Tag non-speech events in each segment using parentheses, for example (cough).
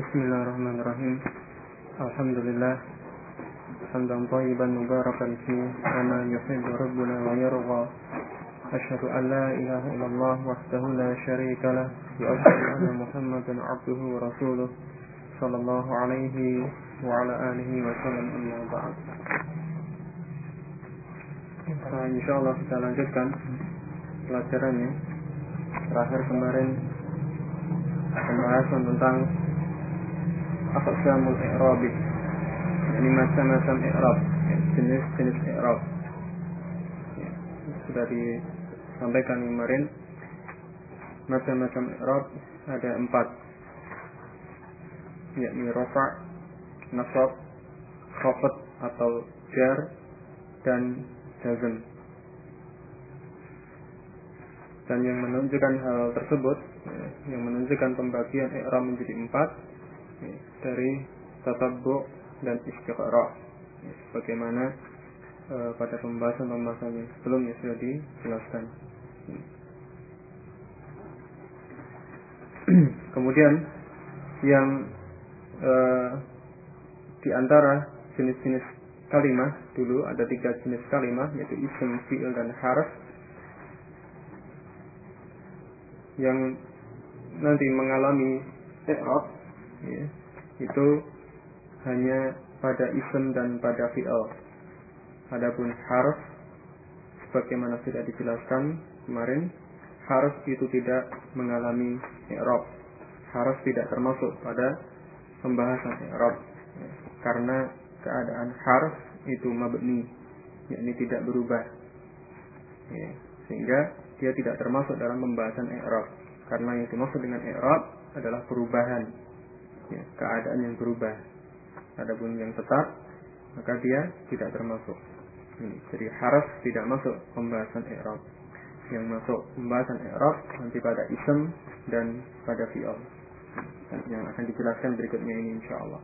Bismillahirrahmanirrahim. Alhamdulillah. Hamdan tayyiban mubarakan fi kama yuhibbu rabbuna wa yarda. Asyhadu an la ilaha illallah wahdahu la syarika lah wa asyhadu anna Muhammadan abduhu wa rasuluh sallallahu alaihi wa ala alihi wa sallam amma ba'd. insyaallah kita lanjutkan pelajarannya. Terakhir kemarin pembahasan tentang aqsamul i'rabi. Ini macam-macam i'rab, jenis-jenis i'rab. Ya, sudah disampaikan kemarin macam-macam i'rab ada empat yakni rafa, nasab, khafat atau jar dan jazm. Dan yang menunjukkan hal tersebut, ya, yang menunjukkan pembagian i'rab menjadi empat ya, dari tatabbu dan istiqra. Sebagaimana e, pada pembahasan-pembahasan yang sebelumnya sudah dijelaskan. (clears throat) Kemudian yang e, di antara jenis-jenis kalimat dulu ada tiga jenis kalimat yaitu isim, fi'il dan harf yang nanti mengalami i'rab ya, itu hanya pada isim dan pada fi'il. Adapun harf sebagaimana sudah dijelaskan kemarin, harf itu tidak mengalami i'rab. Harf tidak termasuk pada pembahasan i'rab karena keadaan harf itu mabni yakni tidak berubah ya, sehingga dia tidak termasuk dalam pembahasan i'rab karena yang dimaksud dengan i'rab adalah perubahan ya, keadaan yang berubah adapun yang tetap maka dia tidak termasuk. Ini jadi harf tidak masuk pembahasan i'rab. Yang masuk pembahasan i'rab nanti pada ism dan pada fi'il. Yang akan dijelaskan berikutnya ini insyaallah.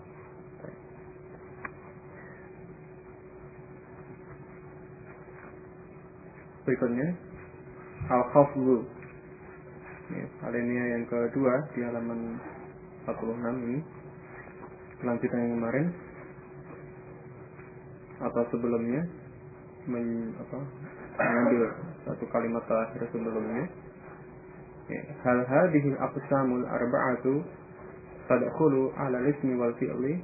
Berikutnya al-khafdu ya, alinea yang kedua di halaman 46 ini lanjutan yang kemarin. Atau sebelumnya men, apa, mengambil satu kalimat terakhir sebelumnya? Ya, hal hadhihi aqsamul arba'atu tadkhulu ala ismi wal fi'li?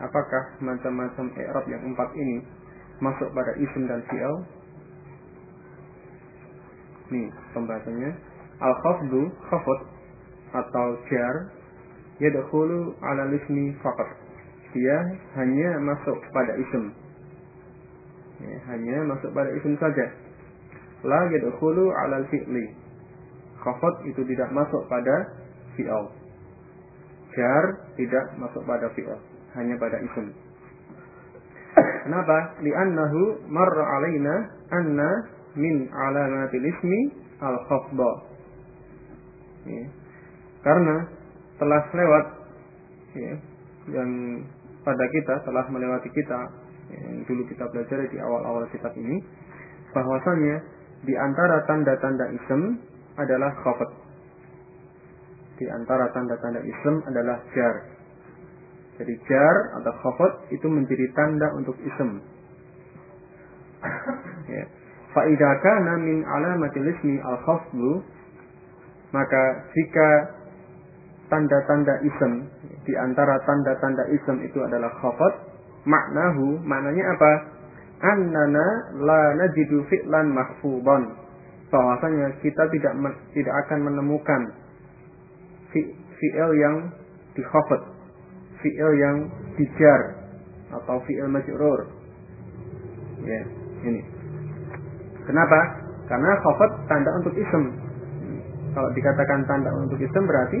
Apakah macam-macam i'rab yang empat ini masuk pada isim dan fi'il? Nih pembahasannya. Al-khafdu khafat atau jar yadkhulu ala lismi faqat. Dia hanya masuk pada isim. Ya, hanya masuk pada isim saja. La yadkhulu ala fi'li. Khafat itu tidak masuk pada fi'al. Jar tidak masuk pada fi'al, hanya pada isim. Kenapa? Li'annahu marra alaina anna min alamatil ismi al khafda. Ya. Karena telah lewat ya, yang pada kita telah melewati kita ya, yang dulu kita belajar di awal-awal kitab ini bahwasanya di antara tanda-tanda ism adalah khafat. Di antara tanda-tanda ism adalah jar. Jadi jar atau khafat itu menjadi tanda untuk ism. ya. Fa'idha kana min alamatil ismi al-khafdu maka jika tanda-tanda ism di antara tanda-tanda ism itu adalah khafat. Maknahu maknanya apa? Annana la najidu fi'lan mahfudan bahwasanya kita tidak tidak akan menemukan fi'il yang dikhafat fi'il yang dijar atau fi'il majrur. Ya ini. Kenapa? Karena khafat tanda untuk ism. Kalau dikatakan tanda untuk ism berarti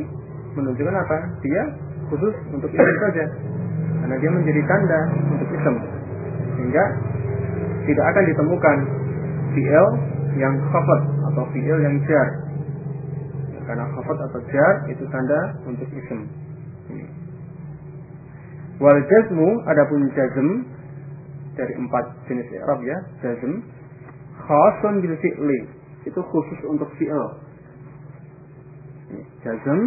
menunjukkan apa? Dia khusus untuk ism saja. Karena dia menjadi tanda untuk ism. Sehingga tidak akan ditemukan fi'il yang khafat atau fi'il yang jar. Karena khafat atau jar itu tanda untuk ism. Wal jazmu adapun jazm dari empat jenis i'rab ya, jazm khasun bil fi'li itu khusus untuk fi'il jazm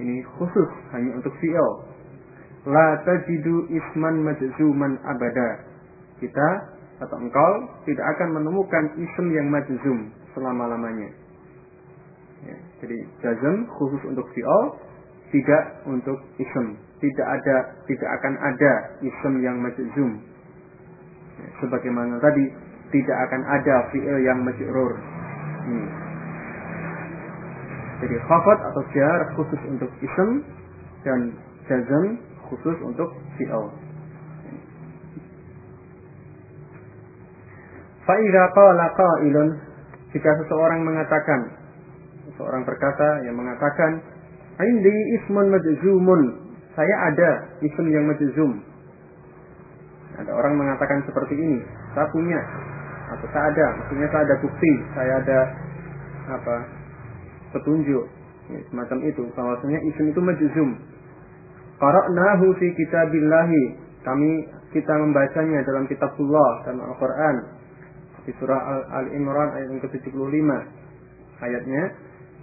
ini khusus hanya untuk fi'il la tajidu isman majzuman abada. Kita atau engkau tidak akan menemukan ism yang majzum selama-lamanya. Ya, jadi jazm khusus untuk fi'al, tidak untuk ism. Tidak ada, tidak akan ada ism yang majzum. Ya, sebagaimana tadi tidak akan ada fi'il yang majrur. Hmm. Jadi khafat atau jar khusus untuk ism dan jazm khusus untuk fi'il. Fa'idha qala qailun jika seseorang mengatakan seseorang berkata yang mengatakan indi ismun majzumun saya ada ism yang majzum ada orang mengatakan seperti ini saya punya atau saya ada maksudnya saya ada bukti saya ada apa petunjuk ya, semacam itu. Bahwasanya isim itu majzum. Qara'nahu fi kitabillahi. Kami kita membacanya dalam kitabullah dalam Al-Qur'an. Di surah Al-Imran ayat yang ke-75. Ayatnya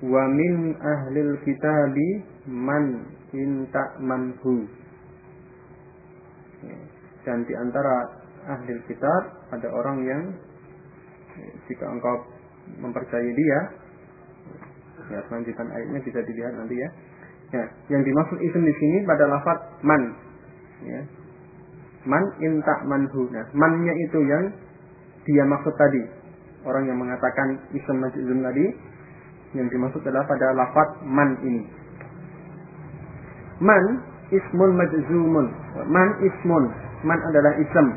wa min ahlil kitabi man inta manhu ya, dan di antara ahli kitab ada orang yang jika engkau mempercayai dia ya selanjutan ayatnya bisa dilihat nanti ya. Ya yang dimaksud isim di sini pada lafaz man. Ya. Man inta manhu nah mannya itu yang dia maksud tadi. Orang yang mengatakan isim majzum tadi yang dimaksud adalah pada lafaz man ini. Man ismun majzumun. Man ismun. Man adalah ism.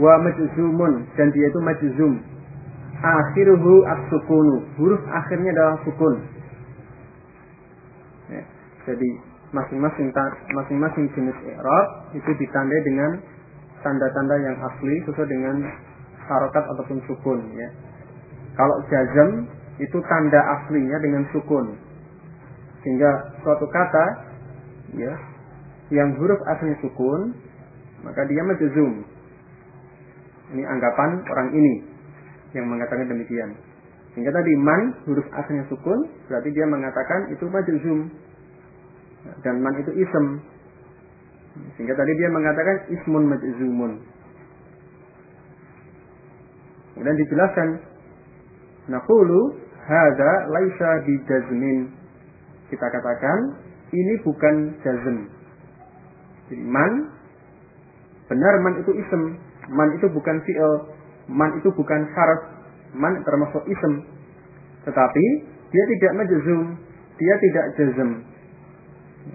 Wa majzumun. Dan dia itu majzum. Akhiruhu as-sukunu. Huruf akhirnya adalah sukun. Ya, jadi masing-masing masing-masing jenis i'rab itu ditandai dengan tanda-tanda yang asli sesuai dengan harokat ataupun sukun ya. Kalau jazm itu tanda aslinya dengan sukun. Sehingga suatu kata ya yang huruf aslinya sukun maka dia majzum. Ini anggapan orang ini yang mengatakan demikian. Sehingga tadi man huruf asalnya sukun berarti dia mengatakan itu majzum. Dan man itu ism. Sehingga tadi dia mengatakan ismun majzumun. Kemudian dijelaskan naqulu hadza laisa bijazmin. Kita katakan ini bukan jazm. Jadi man benar man itu ism, man itu bukan fi'il, man itu bukan harf, man termasuk ism. Tetapi dia tidak majzum, dia tidak jazm.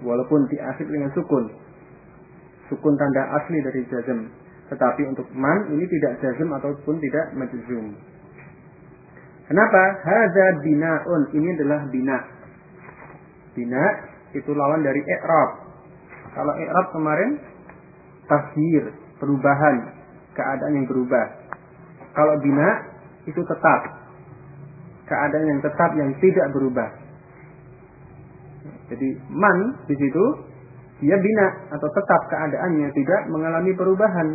Walaupun diakhiri dengan sukun. Sukun tanda asli dari jazm. Tetapi untuk man ini tidak jazm ataupun tidak majzum. Kenapa? Hadza binaun. Ini adalah bina. Bina itu lawan dari i'rab. Kalau i'rab kemarin tafsir, perubahan, keadaan yang berubah. Kalau bina itu tetap. Keadaan yang tetap yang tidak berubah. Jadi man di situ dia bina atau tetap keadaannya tidak mengalami perubahan.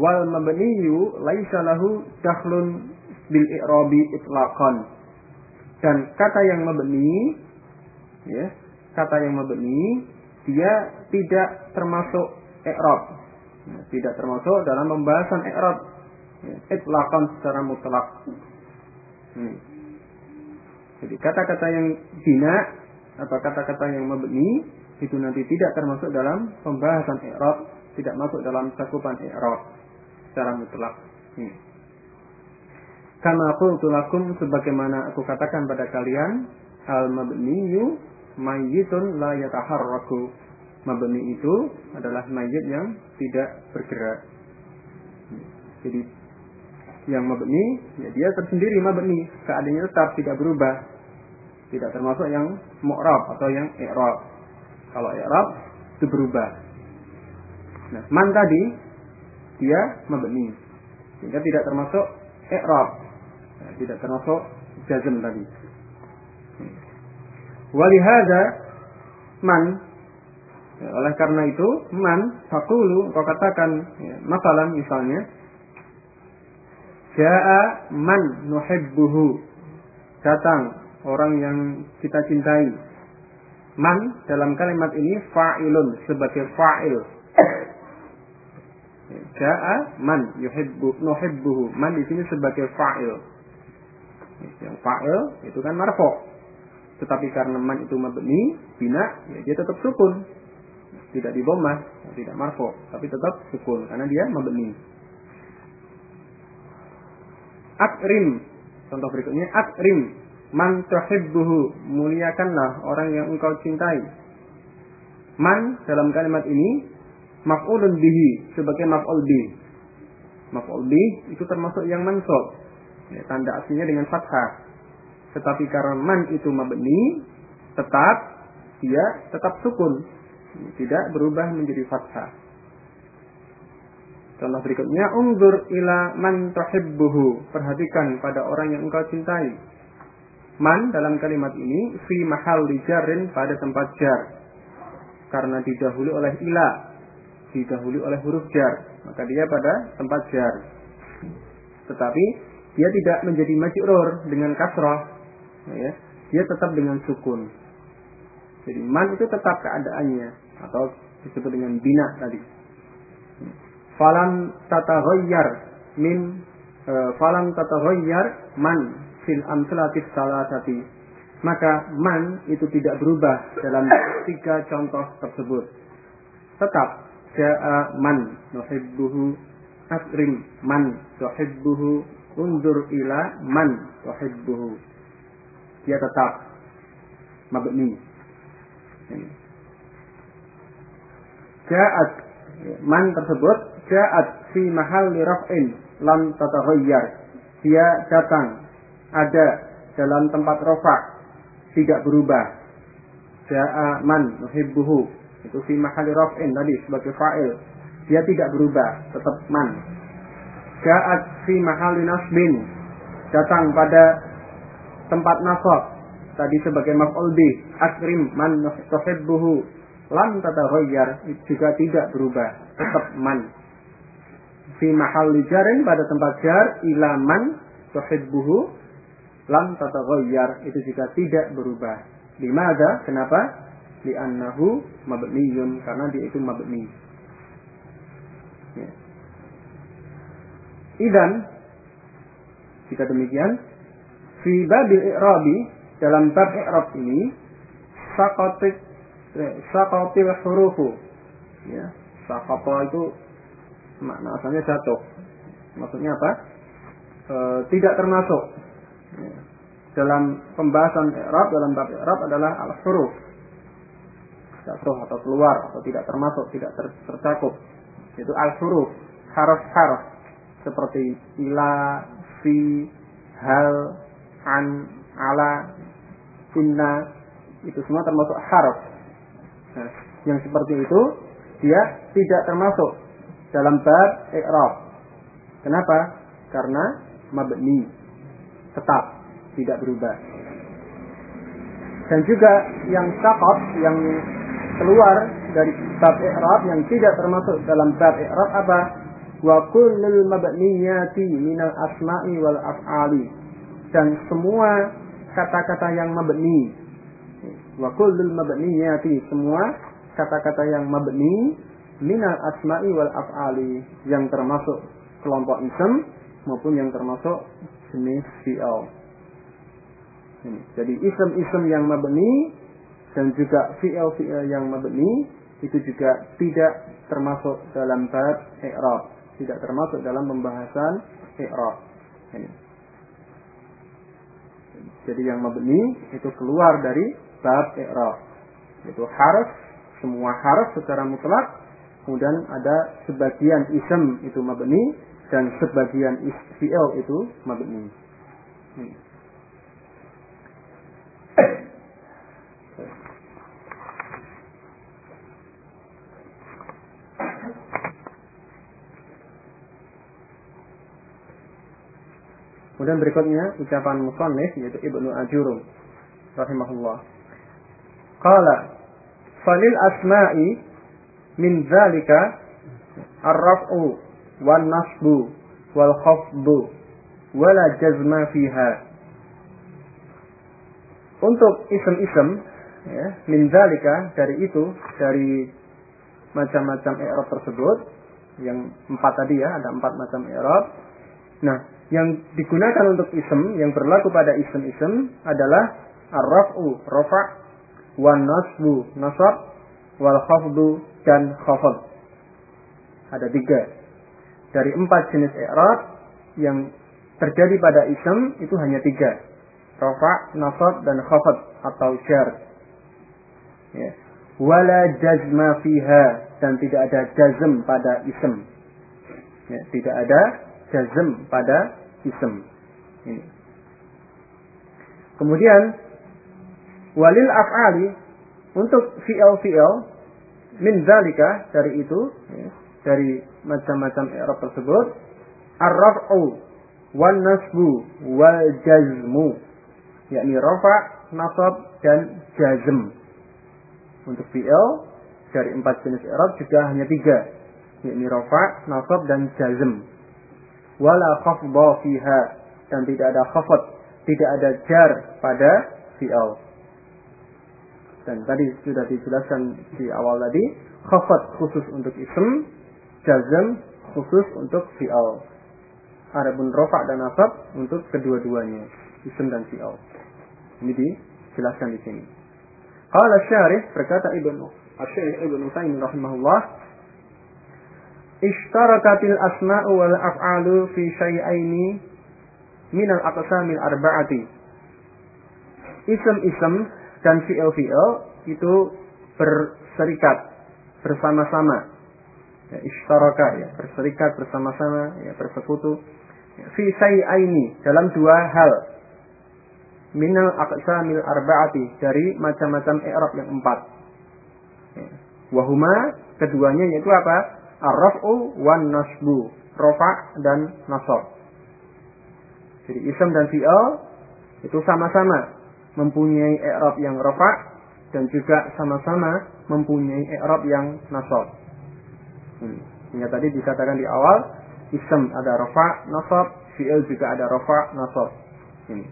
Wal mabniyu laisa lahu dakhlun bil i'rabi itlaqan. Dan kata yang mabni ya, kata yang mabni dia tidak termasuk i'rab tidak termasuk dalam pembahasan i'rab itlakan secara mutlak hmm. jadi kata-kata yang bina atau kata-kata yang mabni itu nanti tidak termasuk dalam pembahasan i'rab tidak masuk dalam cakupan i'rab secara mutlak hmm. karena aku lakum sebagaimana aku katakan pada kalian al mabniyu mayyitun la yataharraku mabni itu adalah mayit yang tidak bergerak. Jadi yang mabni ya dia tersendiri mabni, keadaannya tetap tidak berubah. Tidak termasuk yang mu'rab atau yang i'rab. Kalau i'rab itu berubah. Nah, man tadi dia mabni. Sehingga tidak termasuk i'rab. Ya, tidak termasuk jazm tadi. Walihada man Ya, oleh karena itu, man fakulu kau katakan ya, masalah misalnya Ja'a man nuhibbuhu. Datang orang yang kita cintai. Man dalam kalimat ini fa'ilun sebagai fa'il. Ja'a man yuhibbu nuhibbuhu. Man di sini sebagai fa'il. Yang fa'il itu kan marfo. Tetapi karena man itu mabni, bina, ya dia tetap sukun. Tidak di bomah, tidak marfo, tapi tetap sukun karena dia mabni. Akrim. Contoh berikutnya akrim Man tuhibbuhu, muliakanlah orang yang engkau cintai. Man dalam kalimat ini maf'ulun bihi sebagai maf'ul bi. Maf'ul bi itu termasuk yang mansub. Ya, tanda aslinya dengan fathah. Tetapi karena man itu mabni, tetap dia tetap sukun. Tidak berubah menjadi fathah. Contoh berikutnya, unggur ila man tuhibbuhu. Perhatikan pada orang yang engkau cintai. Man dalam kalimat ini fi mahal jarin pada tempat jar. Karena didahului oleh ila, didahului oleh huruf jar, maka dia pada tempat jar. Tetapi dia tidak menjadi majrur dengan kasrah, ya. Dia tetap dengan sukun. Jadi man itu tetap keadaannya atau disebut dengan bina tadi. Falam tataghayyar min uh, falam tataghayyar man fil amsalatis salasati. Maka man itu tidak berubah dalam tiga contoh tersebut. Tetap ja'a man nuhibbuhu asrim man tuhibbuhu undur ila man tuhibbuhu dia tetap mabni. Ja'at man tersebut ja'at fi mahal raf'in lam tataghayyar dia datang ada dalam tempat rofa tidak berubah. Ja'a man nuhibbuhu itu fi mahali raf'in tadi sebagai fa'il. Dia tidak berubah, tetap man. Ja'at fi mahali nasbin datang pada tempat nasab tadi sebagai maf'ul bi akrim man nuhibbuhu lam tataghayyar juga tidak berubah, tetap man. Fi mahalli jarin pada tempat jar ila man tuhibbuhu lam tataghayyar itu juga tidak berubah. Limada? Kenapa? Li'annahu mabniyun karena dia itu mabni. Ya. Idan jika demikian fi babil i'rabi dalam bab i'rab ini saqatit saqatil hurufu. Ya saqata itu makna asalnya jatuh. Maksudnya apa? E, tidak termasuk. Dalam pembahasan i'rab dalam bab i'rab adalah al-huruf. Jatuh atau keluar atau tidak termasuk tidak ter tercakup. Itu al-huruf harf-harf seperti ila fi hal an ala inna. Itu semua termasuk harf nah, yang seperti itu dia tidak termasuk dalam bab i'rab kenapa karena mabni tetap tidak berubah. Dan juga yang sakot yang keluar dari bab i'rab yang tidak termasuk dalam bab i'rab apa? Wa kullul mabniyati minal asma'i wal af'ali. Dan semua kata-kata yang mabni. Wa kullul mabniyati semua kata-kata yang mabni minal asma'i wal af'ali yang termasuk kelompok ism maupun yang termasuk jenis fi'al. Jadi ism-ism yang mabni dan juga fi'al-fi'al yang mabni itu juga tidak termasuk dalam bab i'rab, tidak termasuk dalam pembahasan i'rab. Jadi yang mabni itu keluar dari bab i'rab. Itu harf, semua harf secara mutlak, kemudian ada sebagian ism itu mabni, dan sebagian fi'il itu mabni. Hmm. Kemudian berikutnya ucapan musannif yaitu Ibnu Ajurum rahimahullah. Qala falil asma'i min zalika ar-raf'u wal nasbu wal khafdu wala jazma fiha. Untuk isem-isem ya, min zalika dari itu dari macam-macam i'rab tersebut yang empat tadi ya ada empat macam i'rab. Nah yang digunakan untuk ism yang berlaku pada ism-ism adalah ar-raf'u rafa' wan nasbu nasab wal khafdu dan khafd ada tiga dari empat jenis i'rab yang terjadi pada ism itu hanya tiga rafa, nasab dan khafad atau jar. Ya. Wala jazma fiha dan tidak ada jazm pada ism. Ya, tidak ada jazm pada ism. Ini. Kemudian walil af'ali untuk fi'il fi'il min zalika dari itu ya, dari macam-macam i'rab tersebut ar-raf'u wan nasbu wal jazmu yakni rofa, nasab dan jazm. Untuk fi'il dari empat jenis i'rab juga hanya tiga, yakni rofa, nasab dan jazm. Wala khafdha fiha dan tidak ada khafd, tidak ada jar pada fi'il. Dan tadi sudah dijelaskan di awal tadi, khafd khusus untuk ism, jazm khusus untuk fi'il. Adapun rofa dan nasab untuk kedua-duanya, ism dan fi'il. Ini dijelaskan di sini. Qala syarih berkata Ibnu Asy-Syaikh Ibnu Taimin rahimahullah Ishtarakatil asma'u wal af'alu fi syai'aini min al-aqsamil arba'ati. Ism-ism dan fi'il-fi'il itu berserikat bersama-sama. Ya, ya, berserikat bersama-sama, ya, bersekutu. Fi syai'aini dalam dua hal minal aqsamil arba'ati dari macam-macam i'rab yang empat. Ya. Wahuma keduanya yaitu apa? Ar-raf'u wan nasbu, rafa dan nasab. Jadi ism dan fi'il itu sama-sama mempunyai i'rab yang rafa dan juga sama-sama mempunyai i'rab yang nasab. Hmm. Hingga tadi dikatakan di awal ism ada rafa, nasab, fi'il juga ada rafa, nasab. Ini.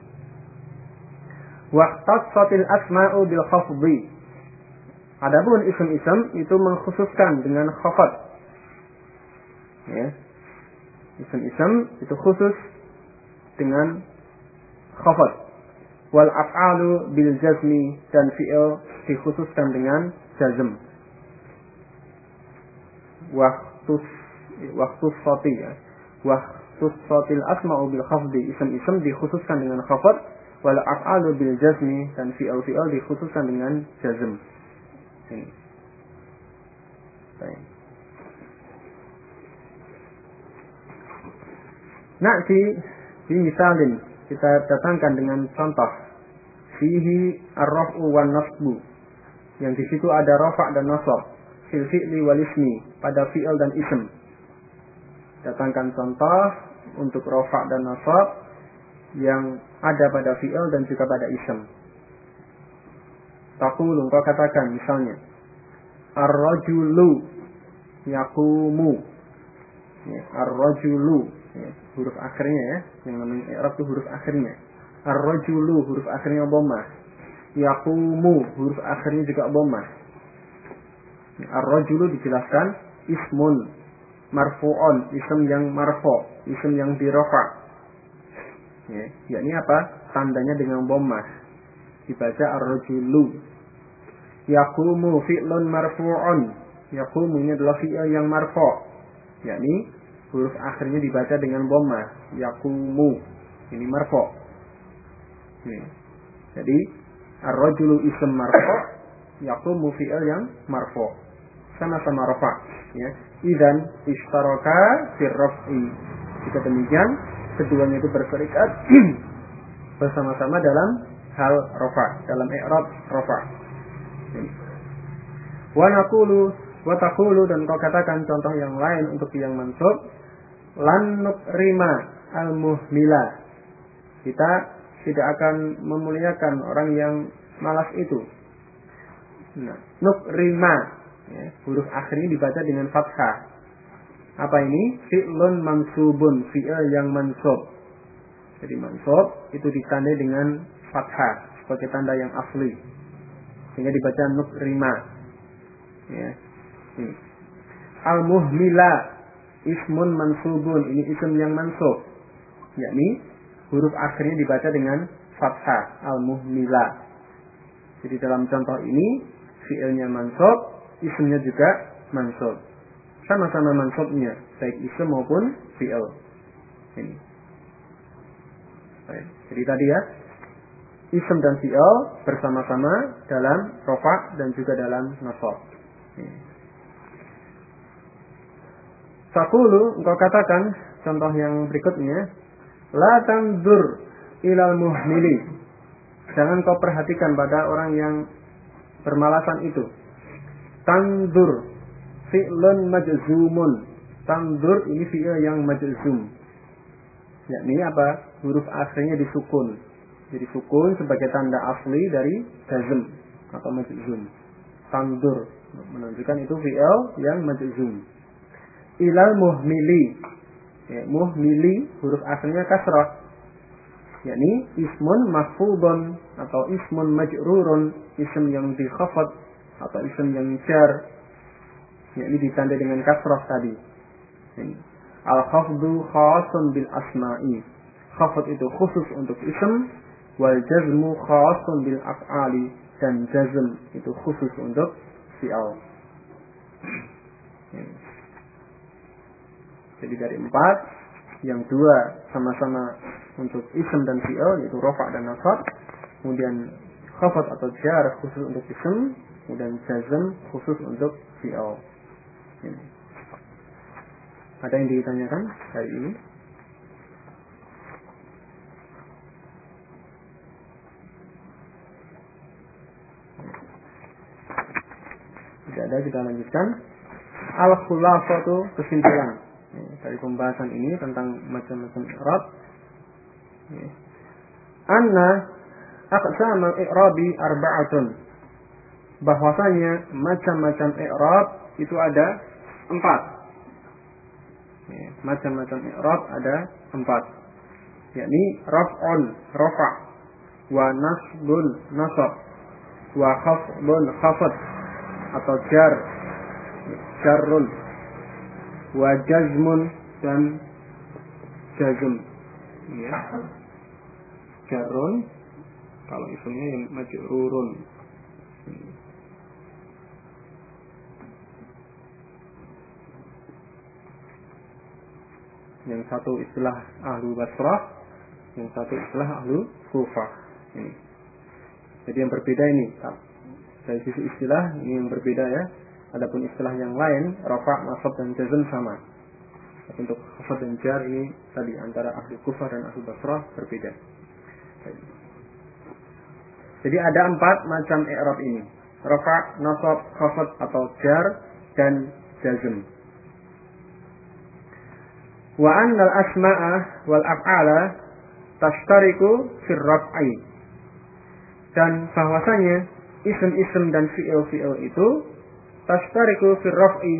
Waqtasatil asma'u bil khafdi. Adapun isim-isim itu mengkhususkan dengan khafad. Ya. Isim-isim itu khusus dengan khafad. Wal af'alu bil jazmi dan fi'il dikhususkan dengan jazm. Waqtus waqtus sati ya. Waqtus satil asma'u bil khafdi. Isim-isim dikhususkan dengan khafad wal af'alu bil jazmi dan fi'al fi'al dikhususkan dengan jazm. Ini. Baik. Na'ti di misalin kita datangkan dengan contoh. Fihi ar-raf'u wan nasbu. Yang di situ ada rafa' dan nasab. Fil fi'li wal ismi. Pada fi'il dan ism. Datangkan contoh untuk rafa' dan nasab yang ada pada fi'il dan juga pada ism. Takulu kau katakan misalnya Ar-rajulu yakumu ya, Ar-rajulu ya, huruf akhirnya ya yang namanya i'rab itu huruf akhirnya. Ar-rajulu huruf akhirnya dhammah yakumu huruf akhirnya juga dhammah Ar-rajulu dijelaskan ismun marfu'on ism yang marfu ism yang dirofa. Ya, yakni apa? Tandanya dengan bommah dibaca ar-rajulu. Yaqumu fi'lun marfu'un. Yaqumu ini adalah fi'il yang marfu' yakni huruf akhirnya dibaca dengan bommah yaqumu ini marfu' ya. jadi ar-rajulu ism marfu' yaqumu fi'il yang marfu' sama-sama rafa ya. Idan ishtaraka fi raf'i. Jika demikian keduanya itu berserikat (clears throat) bersama-sama dalam hal rofa, dalam i'rab rofa. Wa naqulu wa taqulu dan kau katakan contoh yang lain untuk yang mansub lan nukrima al muhmila. Kita tidak akan memuliakan orang yang malas itu. Nah, nukrima ya, huruf akhirnya dibaca dengan fathah apa ini? Fi'lun mansubun, fi'il yang mansub. Jadi mansub itu ditandai dengan fathah sebagai tanda yang asli. sehingga dibaca nukrima. Ya. Ini. Al-muhmila ismun mansubun. Ini isim yang mansub. Yakni huruf akhirnya dibaca dengan fathah. Al-muhmila. Jadi dalam contoh ini fiilnya mansub, isimnya juga mansub. Sama-sama mansubnya, baik isim maupun fiil. Ini. Baik. Jadi tadi ya, isim dan fiil bersama-sama dalam rofa dan juga dalam nasab. Fakulu, engkau katakan contoh yang berikutnya, la tandur ilal muhmili. Jangan kau perhatikan pada orang yang bermalasan itu. Tandur fi'lun majzumun. Tandur ini fi'il yang majzum. Yakni apa? Huruf akhirnya disukun. Jadi sukun sebagai tanda asli dari jazm atau majzum. Tandur menunjukkan itu fi'il yang majzum ilal muhmili. Ya, muhmili huruf asalnya kasrah. yakni ismun mahfudun atau ismun majrurun, ism yang dikhafat atau ism yang jar. yakni ditanda dengan kasrah tadi. Al-khafdu khasun bil asma'i. Khafat itu khusus untuk ism, wal jazmu khasun bil af'ali dan jazm itu khusus untuk fi'al. Jadi dari empat, yang dua sama-sama untuk ism dan fi'il yaitu rofa dan nasab. Kemudian khafat atau jar khusus untuk ism, kemudian jazm khusus untuk fi'il. Ini. Ada yang ditanyakan hari ini? Tidak ada, kita lanjutkan. Al-khulafatu kesimpulan dari pembahasan ini tentang macam-macam i'rab. Ya. Anna aqsam al-i'rabi arba'atun. Bahwasanya macam-macam i'rab itu ada empat. Ya, macam-macam i'rab ada empat. Yakni raf'un, rafa' wa nasbun, nasab wa khafdun, khafad atau jar, jarrun wa jazmun dan jazm. Ya. Jarun kalau isimnya yang majrurun. Yang satu istilah ahlu basrah yang satu istilah ahlu kufah ini. Jadi yang berbeda ini dari sisi istilah ini yang berbeda ya Adapun istilah yang lain, rafa, nasab dan jazm sama. Untuk khafad dan jar ini tadi antara ahli kufah dan ahli basrah berbeda. Jadi ada empat macam i'rab ini. Rafa, nasab, khafad atau jar dan jazm. Wa annal asma'a wal af'ala tashtariku fir raf'i. Dan bahwasanya isim-isim dan fi'il-fi'il itu tashtariku fir raf'i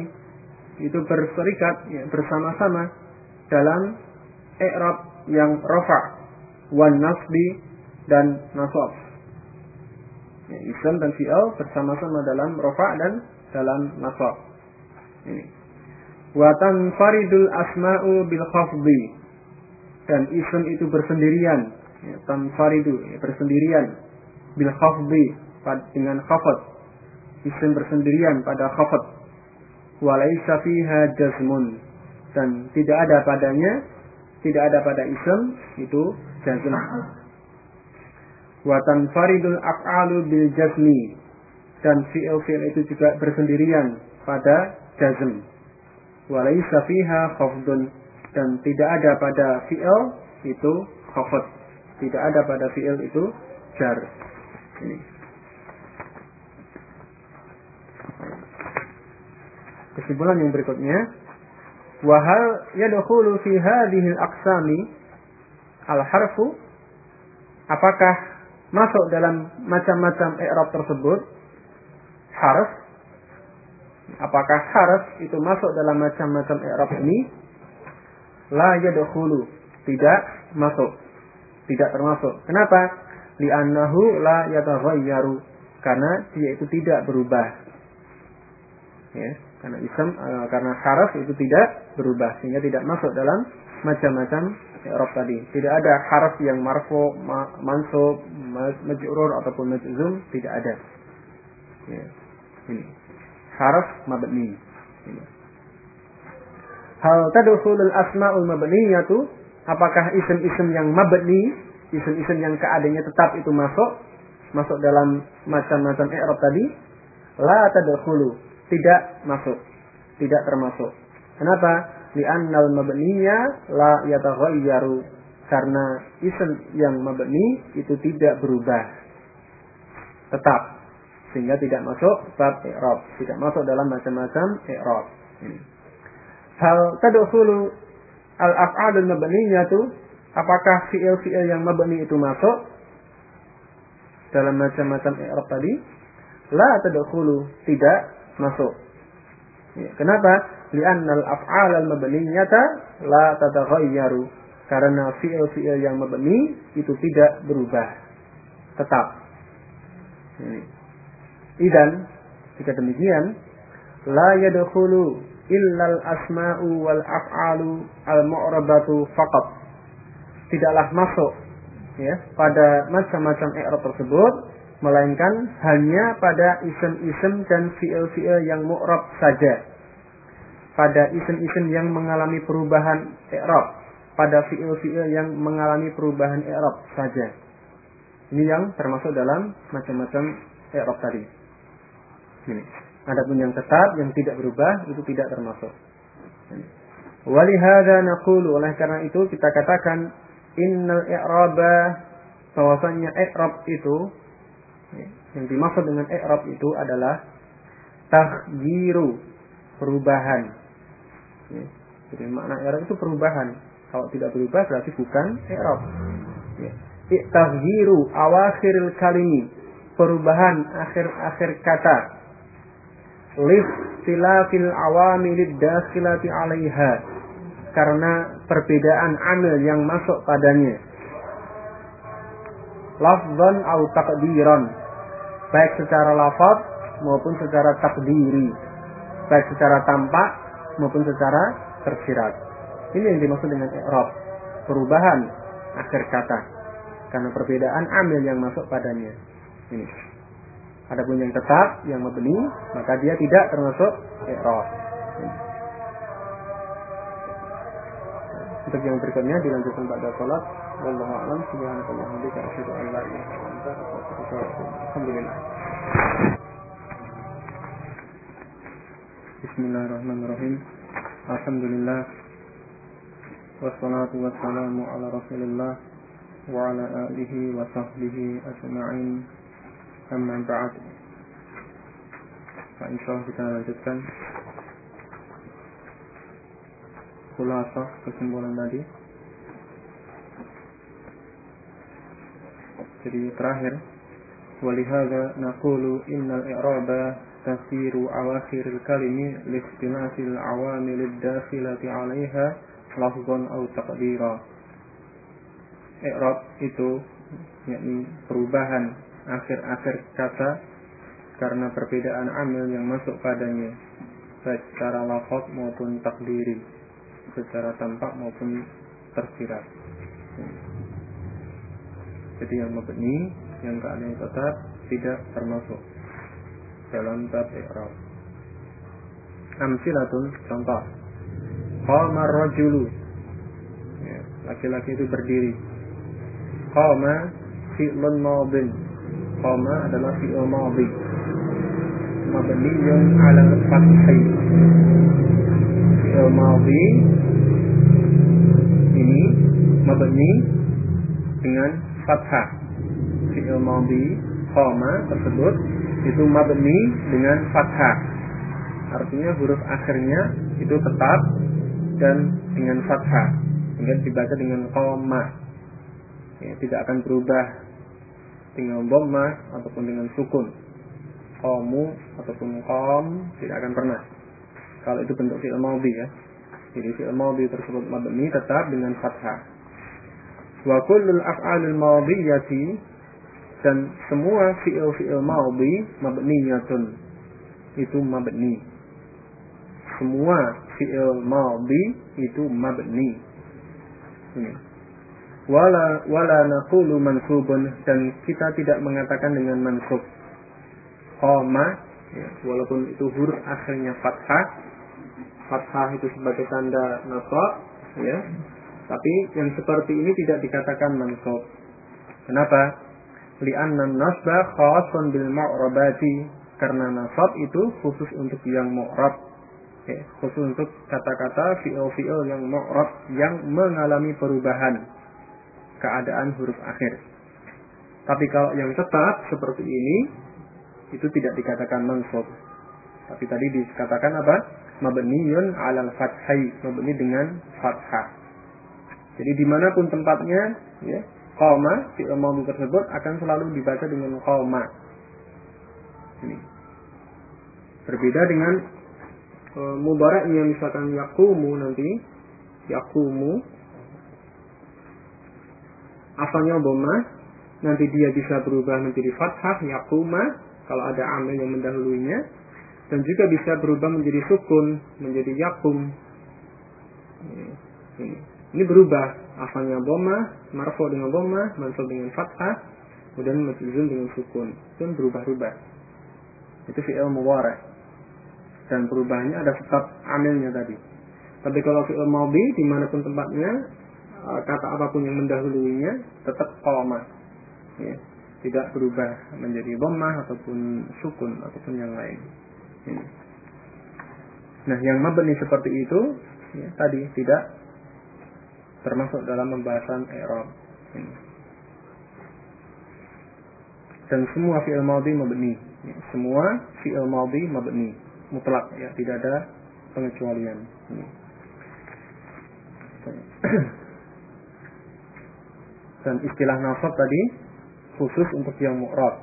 itu berserikat ya, bersama-sama dalam i'rab yang rafa wan nasbi dan nasab. Ya, isim dan fi'il bersama-sama dalam rafa dan dalam nasab. Ini. Wa tanfaridul asma'u bil khafdi. Dan isim itu bersendirian. Ya, tanfaridu, ya, bersendirian. Bil khafdi, dengan khafad isim bersendirian pada khafat walaisa fiha jazmun. Dan tidak ada padanya tidak ada pada isim itu jazm. Wa tanfaridul af'alu bil jazmi. Dan fi'il-fi'il itu juga bersendirian pada jazm. Walaisa fiha khafdun. Dan tidak ada pada fi'il itu khafat tidak ada pada fi'il itu jar. Ini Kesimpulan yang berikutnya, wahal yadkhulu fi hadhihi al-aqsami al-harfu apakah masuk dalam macam-macam i'rab tersebut? Harf. Apakah harf itu masuk dalam macam-macam i'rab ini? La yadkhulu. Tidak masuk. Tidak termasuk. Kenapa? Li'annahu la yataghayyaru karena dia itu tidak berubah. Ya, karena ism uh, karena haraf itu tidak berubah sehingga tidak masuk dalam macam-macam i'rab tadi. Tidak ada haraf yang marfu, ma, mansub, majrur ataupun majzum, tidak ada. Ya. Ini. Haraf mabni. Ini. Hal tadkhulul asmaul mabniyatu apakah isim-isim yang mabni, isim-isim yang keadaannya tetap itu masuk masuk dalam macam-macam i'rab tadi? La tadkhulu, tidak masuk. Tidak termasuk. Kenapa? li'annal mabniya la yataghayyaru karena isim yang mabni itu tidak berubah. Tetap. Sehingga tidak masuk bab i'rab. Tidak masuk dalam macam-macam i'rab. Hal tadkhulu al af'alul mabniyatu apakah fi'il-fi'il yang mabni itu masuk dalam macam-macam i'rab tadi? La tadkhulu. Tidak masuk. Ya, kenapa? Li'anna al-af'al al-mabniyata la tataghayyaru karena fi'il-fi'il yang mabni itu tidak berubah. Tetap. Ini. Idan jika demikian la yadkhulu illa al-asma'u wal af'alu al-mu'rabatu faqat. Tidaklah masuk ya pada macam-macam i'rab tersebut melainkan hanya pada isim-isim dan fi'il-fi'il yang mu'rab saja pada isim-isim yang mengalami perubahan i'rab, pada fiil-fiil yang mengalami perubahan i'rab saja. Ini yang termasuk dalam macam-macam i'rab tadi. Ini. Adapun yang tetap yang tidak berubah itu tidak termasuk. Walihada naqulu oleh karena itu kita katakan innal i'raba bahwasanya i'rab itu yang dimaksud dengan i'rab itu adalah taghyiru perubahan Ya. Jadi makna i'rab itu perubahan. Kalau tidak berubah berarti bukan i'rab. Ya. Iktahyiru awakhiril kalimi. Perubahan akhir-akhir kata. Listilafil awamilid dakhilati alaiha. Karena perbedaan amil yang masuk padanya. Lafzan au takdiran. Baik secara lafaz maupun secara takdiri. Baik secara tampak maupun secara tersirat. Ini yang dimaksud dengan i'rab, perubahan akhir kata karena perbedaan amil yang masuk padanya. Ini. Adapun yang tetap yang mabni, maka dia tidak termasuk i'rab. Untuk yang berikutnya dilanjutkan pada salat. Wallahu a'lam subhanallahi wa bihamdihi asyhadu an la Alhamdulillah. Bismillahirrahmanirrahim. Alhamdulillah. Wassalatu wassalamu ala Rasulillah wa ala alihi wa sahbihi ajma'in. Amma ba'd. Insyaallah kita lanjutkan Kulasah kesimpulan tadi. Jadi terakhir, walihada naqulu innal i'raba تسير أواخر الكلم لاختلاف العوامل الداخلة عليها لفظا أو تقديرا I'rab itu yakni perubahan akhir-akhir kata karena perbedaan amil yang masuk padanya baik secara lafaz maupun takdiri secara tampak maupun tersirat jadi yang mabni yang keadaan tetap tidak termasuk dalam bab i'rab. Amsilatun contoh. Qama rajulu. Ya, laki-laki itu berdiri. Qama fi'lun madin. Qama adalah fi'l madhi. Mabniyun 'ala al-fathi. Fi'l madhi ini mabni dengan fathah. Fi'l madhi qama tersebut itu mabni dengan fathah. Artinya huruf akhirnya itu tetap dan dengan fathah. Sehingga dibaca dengan koma. Ya, tidak akan berubah dengan bomma ataupun dengan sukun. Komu ataupun kom tidak akan pernah. Kalau itu bentuk fi'il madhi ya. Jadi fi'il madhi tersebut mabni tetap dengan fathah. Wa kullul af'alil madhiyati dan semua fi'il-fi'il maudi mabniyatun. Itu mabni. Semua fi'il maudi itu mabni. Ini. Wala wala naqulu mansubun dan kita tidak mengatakan dengan mansub qama ya, walaupun itu huruf akhirnya fathah fathah itu sebagai tanda nasab ya. Tapi yang seperti ini tidak dikatakan mansub kenapa? Li'anna nasba khasun bil ma'rabati karena nasab itu khusus untuk yang mu'rab. Ya, khusus untuk kata-kata fi'il-fi'il yang mu'rab yang mengalami perubahan. Keadaan huruf akhir. Tapi kalau yang tetap seperti ini itu tidak dikatakan mansub tapi tadi dikatakan apa mabniyun alal fathai mabni dengan fathah jadi di mana pun tempatnya ya Koma, fi'il madhi tersebut akan selalu dibaca dengan koma. Ini. Berbeda dengan e, mubaraknya misalkan yakumu nanti, yakumu asalnya boma, nanti dia bisa berubah menjadi fathah yakuma kalau ada amil yang mendahulunya dan juga bisa berubah menjadi sukun menjadi yakum ini, berubah asalnya boma, marfo dengan boma, mansub dengan fathah, kemudian majzum dengan sukun. Itu berubah-ubah. Itu fi'il mubarak. Dan perubahannya ada tetap amilnya tadi. Tapi kalau fi'il madhi di mana pun tempatnya, eh, kata apa pun yang mendahuluinya tetap koma. Ya. Tidak berubah menjadi bomah ataupun sukun ataupun yang lain. Ini. Nah, yang mabni seperti itu ya, tadi tidak termasuk dalam pembahasan i'rab. Dan semua fi'il madhi mabni. Semua fi'il madhi mabni. Mutlak ya, tidak ada pengecualian. Ini. (clears throat) Dan istilah nasab tadi khusus untuk yang mu'rab.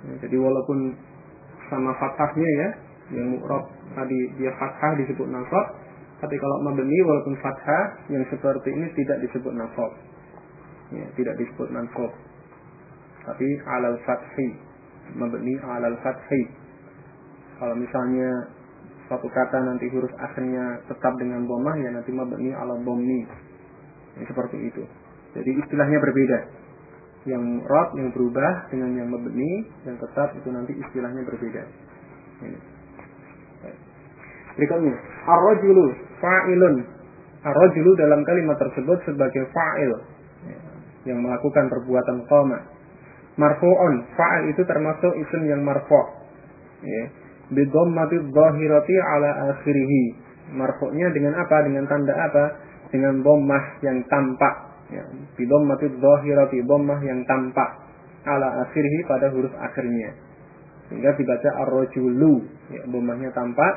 Ya, jadi walaupun sama fathahnya ya, yang mu'rab tadi dia fathah disebut nasab, tapi kalau mabni walaupun fathah yang seperti ini tidak disebut nasab. Ya, tidak disebut nasab. Tapi alal fathi. Mabni alal fathi. Kalau misalnya suatu kata nanti huruf akhirnya tetap dengan bomah ya nanti mabni ala bomni. Ya, seperti itu. Jadi istilahnya berbeda. Yang rot yang berubah dengan yang mabni yang tetap itu nanti istilahnya berbeda. Ini. Berikutnya, ar-rajulu fa'ilun. Ar-rajulu dalam kalimat tersebut sebagai fa'il ya, yang melakukan perbuatan qama. Marfu'un, fa'il itu termasuk isim yang marfu'. Ya. Bidhammati dhahirati ala akhirih. Marfu'nya dengan apa? Dengan tanda apa? Dengan dhammah yang tampak. Ya. Bidhammati dhahirati, dhammah yang tampak ala akhirih pada huruf akhirnya. Sehingga dibaca ar-rajulu, ya, dhammahnya tampak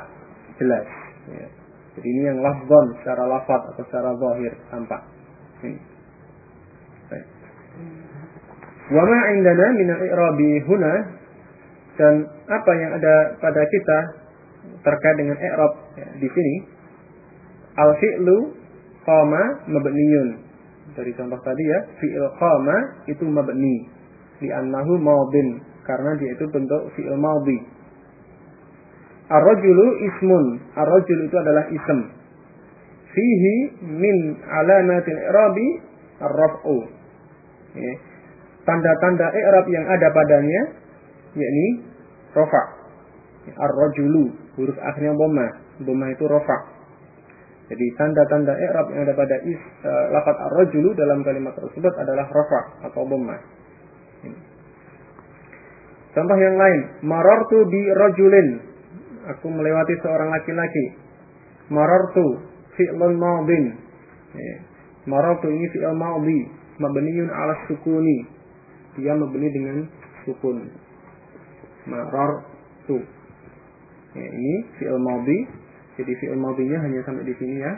jelas. Ya. Jadi ini yang lafzon secara lafaz atau secara zahir tampak. Ini. Wa ma indana min al-i'rabi huna dan apa yang ada pada kita terkait dengan i'rab ya, di sini al-fi'lu qama mabniyun. Dari contoh tadi ya, fi'il qama itu mabni li annahu madin karena dia itu bentuk fi'il madhi Ar-rajulu ismun. Ar-rajul itu adalah ism. Fihi min alamatil i'rabi ar-raf'u. Ya. Tanda-tanda i'rab yang ada padanya yakni rafa. Ar-rajulu huruf akhirnya dhamma. Dhamma itu rafa. Jadi tanda-tanda i'rab yang ada pada is uh, lafaz ar-rajulu dalam kalimat tersebut adalah rafa atau dhamma. Contoh yang lain, marartu bi rajulin aku melewati seorang laki-laki. Marartu fi'lun madin. Marartu ini fi'il madhi, mabniun ala sukuni. Dia mabni dengan sukun. Marartu. Ya, ini fi'il madhi. Jadi fi'il madhinya hanya sampai di sini ya.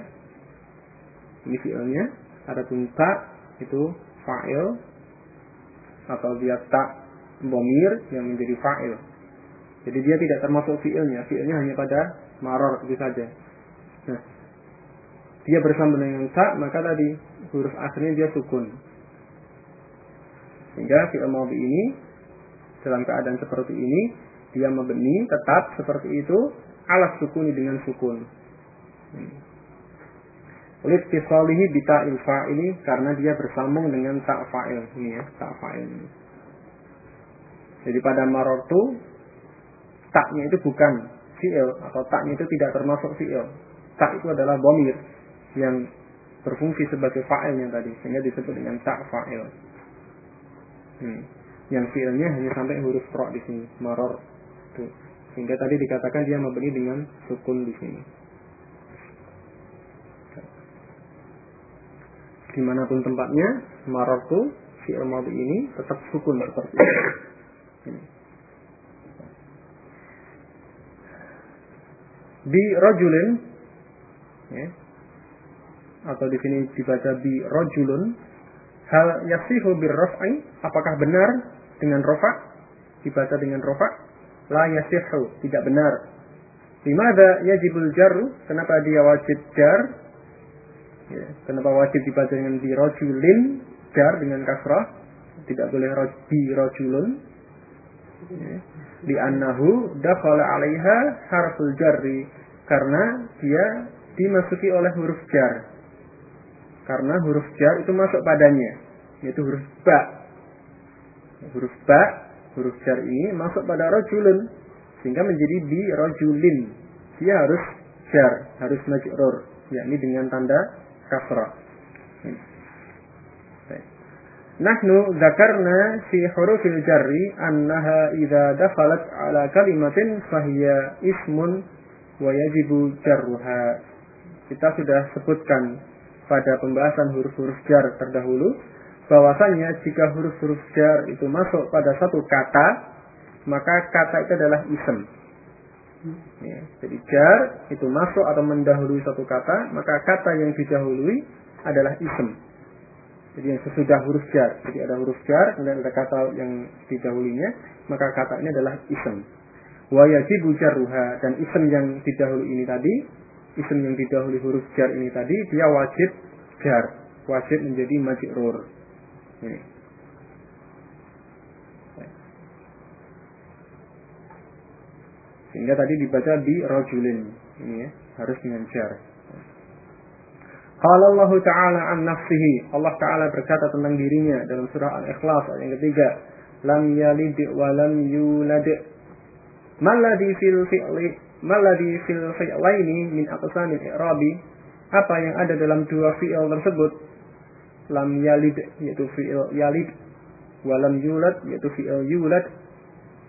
Ini fi'ilnya. Ada ta itu fa'il atau dia tak bomir yang menjadi fa'il jadi dia tidak termasuk fiilnya, fiilnya hanya pada maror itu saja. Nah, dia bersama dengan tak, maka tadi huruf akhirnya dia sukun. Sehingga fi'il madhi ini dalam keadaan seperti ini dia membeni tetap seperti itu alas sukuni dengan sukun. Oleh tisalihi bita ilfa ini karena dia bersambung dengan tak fa'il ini ya, tak fa'il. Jadi pada marortu taknya itu bukan fi'il atau taknya itu tidak termasuk fi'il. Tak itu adalah bomir yang berfungsi sebagai fa'ilnya tadi sehingga disebut dengan tak fa'il. Hmm. Yang fi'ilnya hanya sampai huruf ro di sini, maror. Tuh. Sehingga tadi dikatakan dia memberi dengan sukun di sini. di mana pun tempatnya marartu fi'il madhi ini tetap sukun seperti ini. Bi rajulin ya, atau di sini dibaca bi rajulun hal yasihu bir raf'i apakah benar dengan rofa dibaca dengan rofa la yasihu tidak benar Limada yajibul jarru kenapa dia wajib jar Ya. Kenapa wajib dibaca dengan di rojulin jar dengan kasrah? Tidak boleh di rojulun. Ya. Di annahu dakhala alaiha harful jarri karena dia dimasuki oleh huruf jar. Karena huruf jar itu masuk padanya, yaitu huruf ba. Huruf ba, huruf jar ini masuk pada rojulun sehingga menjadi di rojulin. Dia harus jar, harus majrur, yakni dengan tanda kasrah. Nahnu dzakarna fi hurufil jarri annaha idza dakhalat ala kalimatin fahiya ismun wa yajibu jarruha. Kita sudah sebutkan pada pembahasan huruf-huruf jar terdahulu bahwasanya jika huruf-huruf jar itu masuk pada satu kata maka kata itu adalah ism. Ya, jadi jar itu masuk atau mendahului satu kata, maka kata yang didahului adalah ism. Jadi yang sesudah huruf jar. Jadi ada huruf jar, kemudian ada kata yang didahulinya, maka kata ini adalah ism. Wa yajibu jarruha dan ism yang didahului ini tadi, ism yang didahului huruf jar ini tadi, dia wajib jar, wajib menjadi majrur. Sehingga tadi dibaca di rojulin. Ini ya, harus dengan jar. Kalau Allah Ta'ala an nafsihi. Allah Ta'ala berkata tentang dirinya dalam surah Al-Ikhlas ayat yang ketiga. Lam yalid wa lam yulad. Malladhi fil fi'li malladhi fil fi'laini min aqsamil i'rabi. Apa yang ada dalam dua fi'il tersebut? Lam yalid yaitu fi'il yalid. Wa lam yulad yaitu fi'il yulad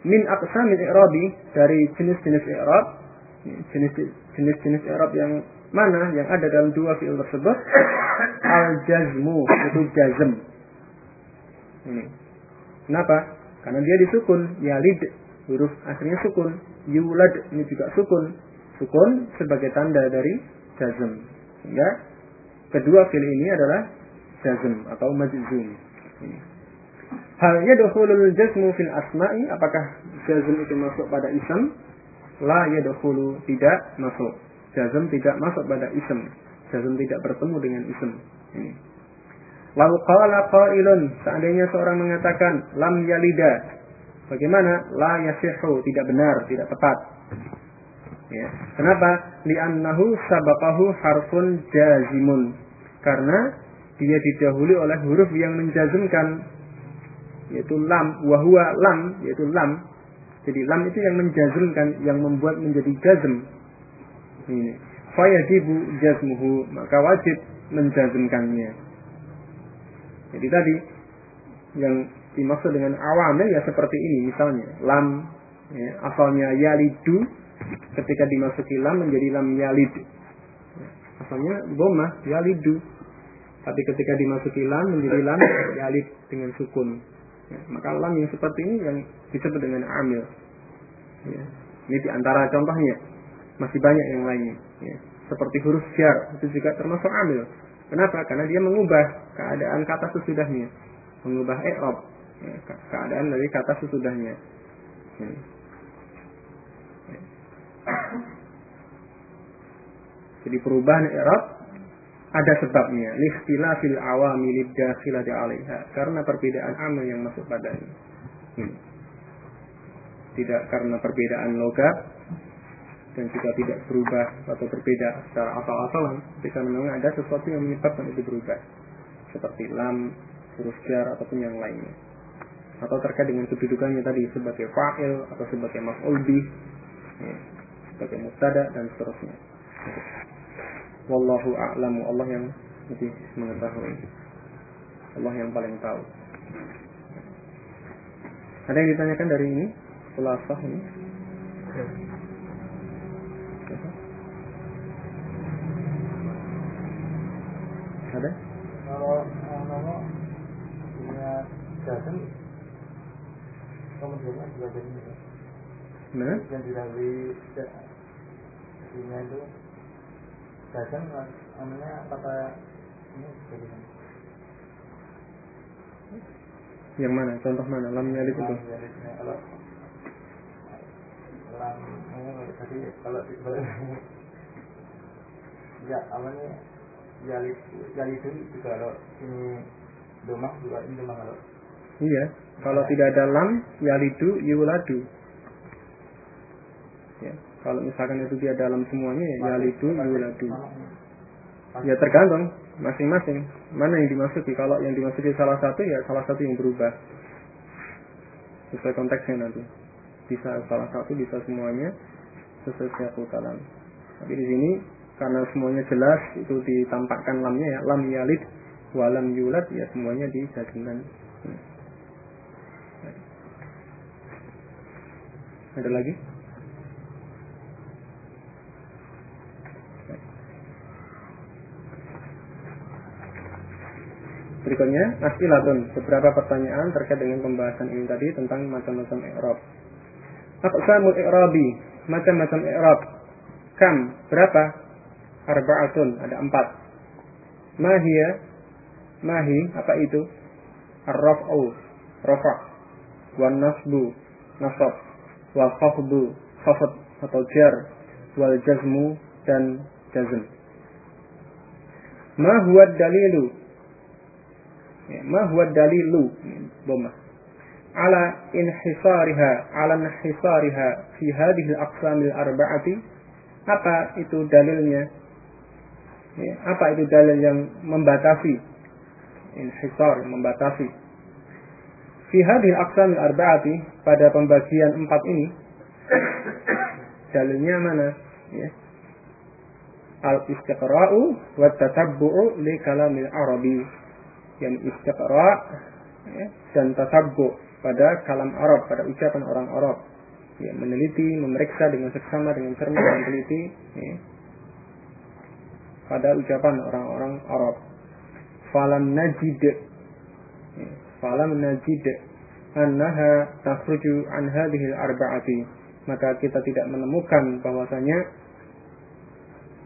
min aqsamil i'rabi dari jenis-jenis i'rab jenis-jenis i'rab yang mana yang ada dalam dua fi'il tersebut (coughs) al jazmu itu jazm. Ini. Kenapa? Karena dia disukun yalid huruf akhirnya sukun yulad ini juga sukun. Sukun sebagai tanda dari jazm. Sehingga kedua fi'il ini adalah jazm atau majzum ini Hal yadkhulul jazmu fil asma'i apakah jazm itu masuk pada ism? La yadkhulu tidak masuk. Jazm tidak masuk pada ism. Jazm tidak bertemu dengan ism. Ini. Lalu qala qailun, seandainya seorang mengatakan lam yalida, bagaimana? La yasihu, tidak benar, tidak tepat. Ya. Kenapa? Li'annahu sabaqahu harfun jazimun. Karena dia didahului oleh huruf yang menjazmkan yaitu lam wahwa lam yaitu lam. Jadi lam itu yang menjazmkan yang membuat menjadi jazm. Ini. Fayajibu jazmuhu maka wajib menjazmkannya. Jadi tadi yang dimaksud dengan awamil ya seperti ini misalnya. Lam ya, asalnya yalidu ketika dimasuki lam menjadi lam yalid. Asalnya goma yalidu tapi ketika dimasuki lam menjadi lam yalid dengan sukun Ya, maka lam yang seperti ini yang disebut dengan amil. Ya. Ini di antara contohnya. Masih banyak yang lainnya. Ya. Seperti huruf jar itu juga termasuk amil. Kenapa? Karena dia mengubah keadaan kata sesudahnya, mengubah i'rab, ya, keadaan dari kata sesudahnya. Ya. Jadi perubahan i'rab ada sebabnya. Fil awamil dakhilati 'alaiha. Karena perbedaan amal yang masuk padanya. Ini tidak karena perbedaan logat dan juga tidak berubah atau berbeda secara asal-asalan karena memang ada sesuatu yang menyebabkan itu berubah. Seperti lam, huruf jar ataupun yang lainnya. Atau terkait dengan kedudukannya tadi sebagai fa'il atau sebagai maf'ul bih. Ya, sebagai mubtada dan seterusnya wallahu a'lamu. Allah yang lebih mengetahui. Allah yang paling tahu. Ada yang ditanyakan dari ini? Kulasah ini? Ada? Kalau nama punya jasen kemudiannya juga jadi Mana? Yang dilalui punya itu jasen namanya kata ini bagaimana? Yang mana? Contoh mana? Lam yalid itu? Lam yalidnya kalau lam tadi kalau (laughs) ya awalnya yalid yalidu juga kalau ini domah juga ini domah kalau Iya. Kalau tidak ada lam, yalidu, yuladu. Ya. Kalau misalkan itu dia dalam semuanya, ya yalidu, yuladu. Ya tergantung masing-masing. Mana yang dimasuki? Kalau yang dimasuki salah satu, ya salah satu yang berubah. Sesuai konteksnya nanti. Bisa salah satu, bisa semuanya. Sesuai siapul kalam. Tapi di sini karena semuanya jelas itu ditampakkan lamnya ya lam yalid walam yulad ya semuanya dijadikan Ada lagi? Berikutnya, asilatun. Beberapa pertanyaan terkait dengan pembahasan ini tadi tentang macam-macam i'rab. Aqsamul i'rabi, macam-macam i'rab. Kam, berapa? Arba'atun, ada empat. Mahia, mahi, apa itu? Ar-raf'u, rafa' wan nasbu, nasab wal khafdu khafd atau jar wal jazmu dan jazm ma huwa dalilu ma huwa dalilu bomah ala inhisariha ala inhisariha fi hadhihi al-aqsam al-arba'ati apa itu dalilnya ya, apa itu dalil yang membatasi inhisar membatasi Fi hadhihi aqsam arba'ati pada pembagian empat ini (coughs) dalilnya mana? Ya. Al istiqra'u wa tatabbu'u li kalamil arabi. Yang istiqra' ya, dan tatabbu' pada kalam Arab, pada ucapan orang Arab. Ya, meneliti, memeriksa dengan seksama, dengan cermat dan teliti ya, pada ucapan orang-orang Arab. Falam najid ya, falam najid annaha takhruju an hadhihi arba'ati maka kita tidak menemukan bahwasanya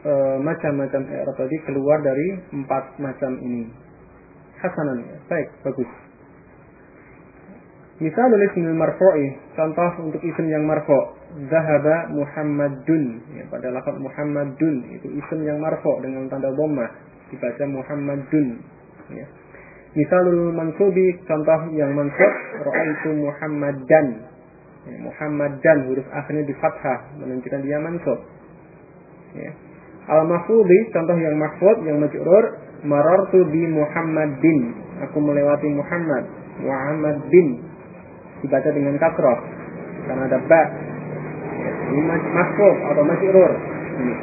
e, macam-macam i'rab tadi keluar dari empat macam ini hasanan baik bagus Misal ismil marfu'i, contoh untuk isim yang marfu' Zahaba Muhammadun ya, pada lafaz Muhammadun itu isim yang marfu' dengan tanda dhammah dibaca Muhammadun ya. Misalul mansubi contoh yang mansub ra'aitu Muhammadan. Ya, Muhammadan huruf akhirnya di fathah menunjukkan dia mansub. Ya. Al mahfudhi contoh yang mahfud yang majrur marartu bi Muhammadin. Aku melewati Muhammad. Muhammadin dibaca dengan kasrah karena ada ba. Ini mahfud atau majrur. Ini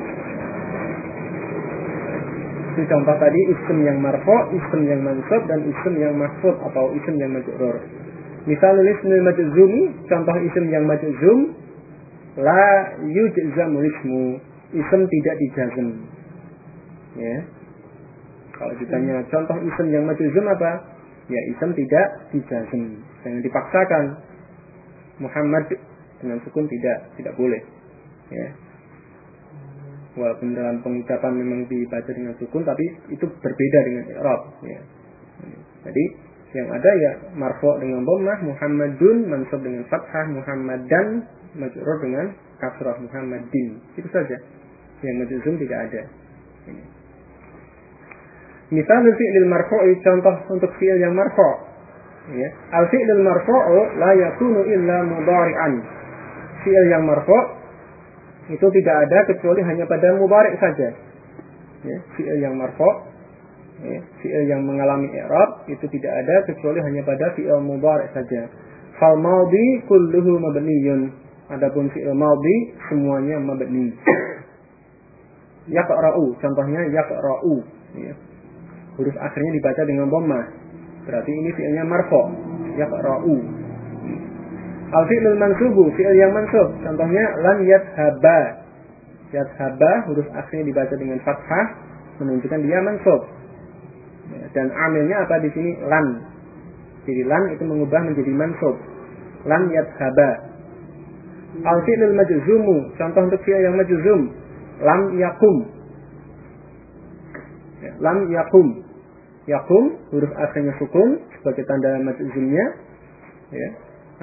itu contoh tadi isim yang marfo, isim yang mansub dan isim yang mahfud atau isim yang majrur. Misal ismil majzumi, contoh isim yang majzum la yujzam ismu. Isim tidak dijazm. Ya. Kalau ditanya contoh isim yang majzum apa? Ya isim tidak dijazm. Jangan dipaksakan. Muhammad dengan sukun tidak tidak boleh. Ya walaupun dalam pengucapan memang dibaca dengan sukun tapi itu berbeda dengan i'rab ya. Jadi yang ada ya marfu dengan dhammah Muhammadun mansub dengan fathah Muhammadan majrur dengan kasrah Muhammadin. Itu saja. Yang majzum tidak ada. Ini. Misal fi'lil marfu'i contoh untuk fi'il yang marfu'. Ya. Al fi'lil marfu'u la yakunu illa mudhari'an. Fi'il yang marfu' itu tidak ada kecuali hanya pada mudhari' saja. Ya, fi'il yang marfu' ya, fi'il yang mengalami i'rab itu tidak ada kecuali hanya pada fi'il mudhari' saja. Fal madhi kulluhu mabniyun. Adapun fi'il madhi semuanya mabni. (coughs) Yaqra'u, contohnya yaqra'u, ya. Huruf akhirnya dibaca dengan dhammah. Berarti ini fi'ilnya marfu. Yaqra'u. Al fi'lul mansubu, fi'il yang mansub. Contohnya lan yadhaba. Yadhaba huruf akhirnya dibaca dengan fathah menunjukkan dia mansub. Ya, dan amilnya apa di sini? Lan. Jadi lan itu mengubah menjadi mansub. Lan yadhaba. Al fi'lul majzumu, contoh untuk fi'il yang majzum. Lam yakum. Ya, lam yakum. Yakum huruf akhirnya sukun sebagai tanda majzumnya. Ya.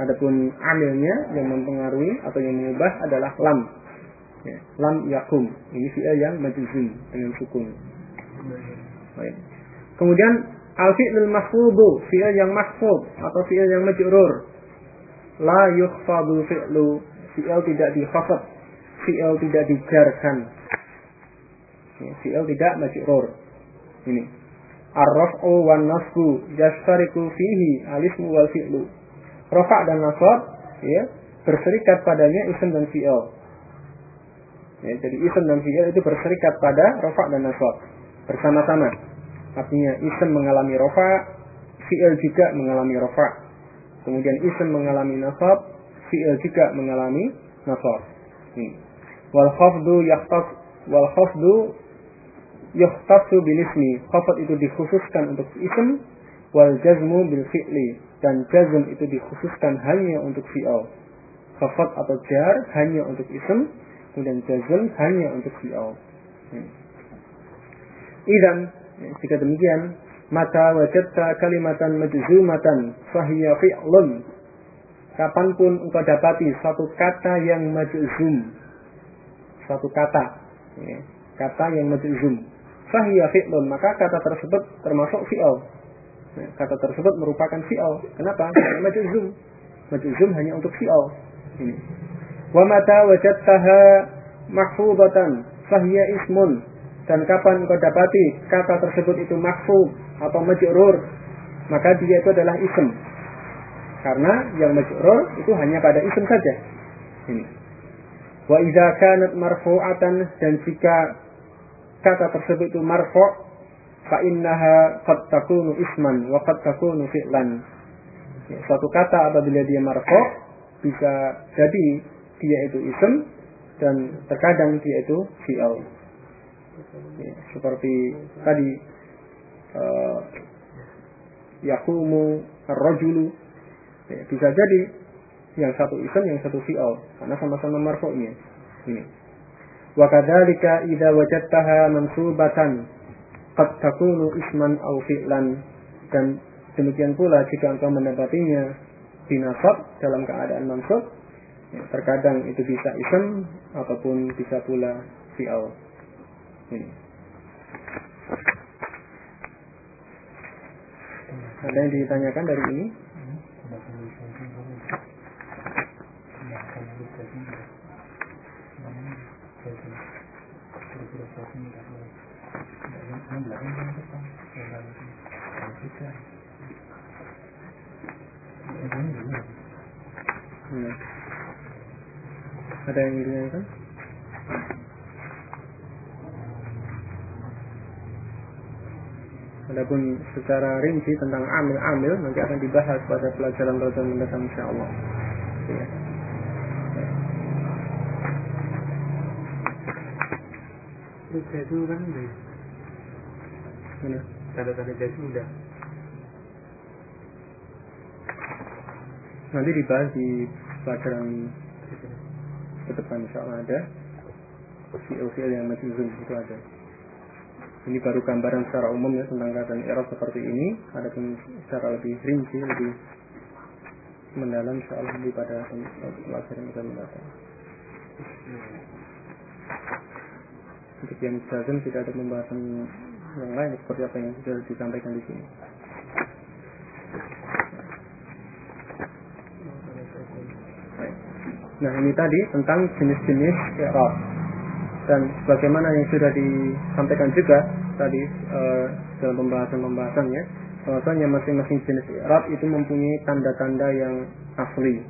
Adapun amilnya yang mempengaruhi atau yang mengubah adalah lam. Ya. Lam yakum. Ini fi'il yang majzum dengan sukun. Baik. Kemudian al-fi'lul mahfudu, fi'il yang mahfud atau fi'il yang majrur. La yukhfadu fi'lu, fi'il tidak dikhafad, fi'il tidak dijarkan. Ya, fi'il tidak majrur. Ini. Ar-raf'u wan nasbu yashtariku fihi alismu wal fi'lu. Rafa' dan nasab ya, berserikat padanya isim dan fi'il. Ya, jadi isim dan fi'il itu berserikat pada rafa' dan nasab bersama-sama. Artinya isim mengalami rafa, fi'il juga mengalami rafa. Kemudian isim mengalami nasab, fi'il juga mengalami nasab. Hmm. Wal khafdu yahtas wal khafdu yuhtasu bil ismi. Khafd itu dikhususkan untuk isim wal jazmu bil fi'li dan jazm itu dikhususkan hanya untuk fi'il. Khafd atau jar hanya untuk isim kemudian jazm hanya untuk fi'il. Hmm. Idan jika demikian maka wajadta kalimatan majzumatan fahiya fi'lun kapan pun engkau dapati satu kata yang majzum satu kata ya, kata yang majzum fahiya fi'lun maka kata tersebut termasuk fi'al ya, kata tersebut merupakan fi'al kenapa? Karena majzum majzum hanya untuk fi'al ini. Wa mata wajadtaha mahfudatan fahiya ismun. Dan kapan engkau dapati kata tersebut itu mahfud atau majrur maka dia itu adalah isim karena yang majrur itu hanya pada isim saja. Ini. Wa idza kanat marfu'atan dan jika kata tersebut itu marfu' fa innaha qad takunu isman wa qad takunu fi'lan. Ya, suatu kata apabila dia marfu' bisa jadi dia itu isim dan terkadang dia itu fi'al. Ya, seperti tadi uh, yakumu ar-rajulu. Ya, bisa jadi yang satu isim yang satu fi'al. Karena sama-sama marfu'nya. Ini kadzalika idza wajadtaha mansubatan qad takunu isman aw fi'lan. Dan demikian pula jika engkau mendapatinya dinasab dalam keadaan mansub ya, terkadang itu bisa isim ataupun bisa pula fi'al. Ini. Ada yang ditanyakan dari ini Hmm. Ada yang ditanyakan? Adapun secara rinci tentang amil-amil nanti akan dibahas pada pelajaran-pelajaran mendatang insyaallah. Ya. Jadu kan. Mana? Tanda-tanda jadu udah. Nanti dibahas di pelajaran ke depan insyaallah ada. Fi'il-fi'il yang masih zoom itu ada. Ini baru gambaran secara umum ya tentang keadaan Eropa seperti ini. Adapun secara lebih rinci, lebih mendalam insyaallah di pada pelajaran akan mendatang. Untuk yang jazm tidak ada pembahasan yang lain seperti apa yang sudah disampaikan di sini. Nah ini tadi tentang jenis-jenis i'rab dan bagaimana yang sudah disampaikan juga tadi e, dalam pembahasan-pembahasannya bahwasanya masing-masing jenis i'rab itu mempunyai tanda-tanda yang asli.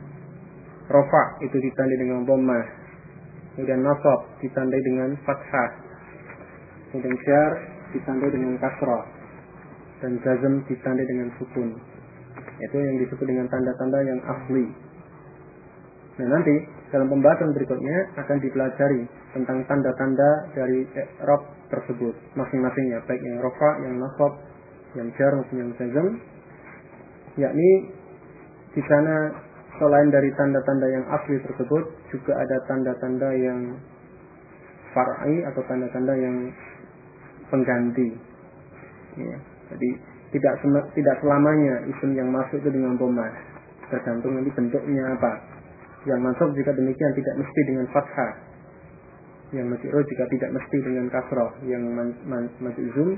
Rofa itu ditandai dengan dhammah. Kemudian nasab ditandai dengan fathah. Kemudian jar ditandai dengan kasrah. Dan jazm ditandai dengan sukun. Itu yang disebut dengan tanda-tanda yang asli. Nah nanti dalam pembahasan berikutnya akan dipelajari tentang tanda-tanda dari i'rab tersebut masing-masingnya baik yang rofa, yang nasab, yang jar maupun yang jazm yakni di sana selain dari tanda-tanda yang asli tersebut juga ada tanda-tanda yang far'i atau tanda-tanda yang pengganti ya, jadi tidak tidak selamanya isim yang masuk itu dengan bomah tergantung nanti bentuknya apa yang masuk jika demikian tidak mesti dengan fathah. Yang majrur juga tidak mesti dengan kasroh. Yang majzum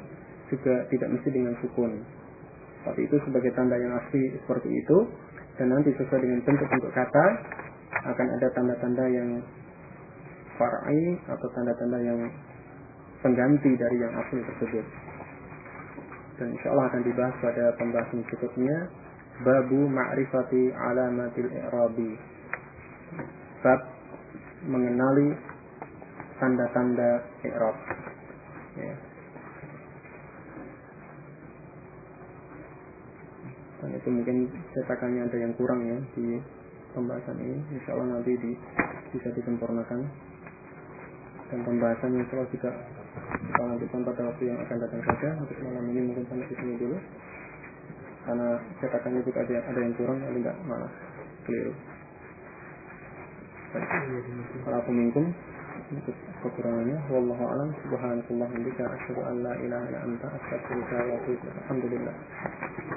juga tidak mesti dengan sukun. Tapi itu sebagai tanda yang asli seperti itu. Dan nanti sesuai dengan bentuk-bentuk kata akan ada tanda-tanda yang far'i atau tanda-tanda yang pengganti dari yang asli tersebut. Dan insya Allah akan dibahas pada pembahasan berikutnya babu ma'rifati alamatil i'rabi bab mengenali tanda-tanda i'rab. Ya. Dan itu mungkin cetakannya ada yang kurang ya di pembahasan ini. Insya Allah nanti di, bisa disempurnakan. Dan pembahasannya insya Allah juga kita lanjutkan pada waktu yang akan datang saja. Untuk malam ini mungkin sampai di sini dulu. Karena cetakannya juga ada, ada yang kurang, tapi tidak malah keliru. Para minkum untuk kekurangannya wallahu alam subhanallahi wa bihamdihi asyhadu an la ilaha illa anta astaghfiruka wa atubu ilaik alhamdulillah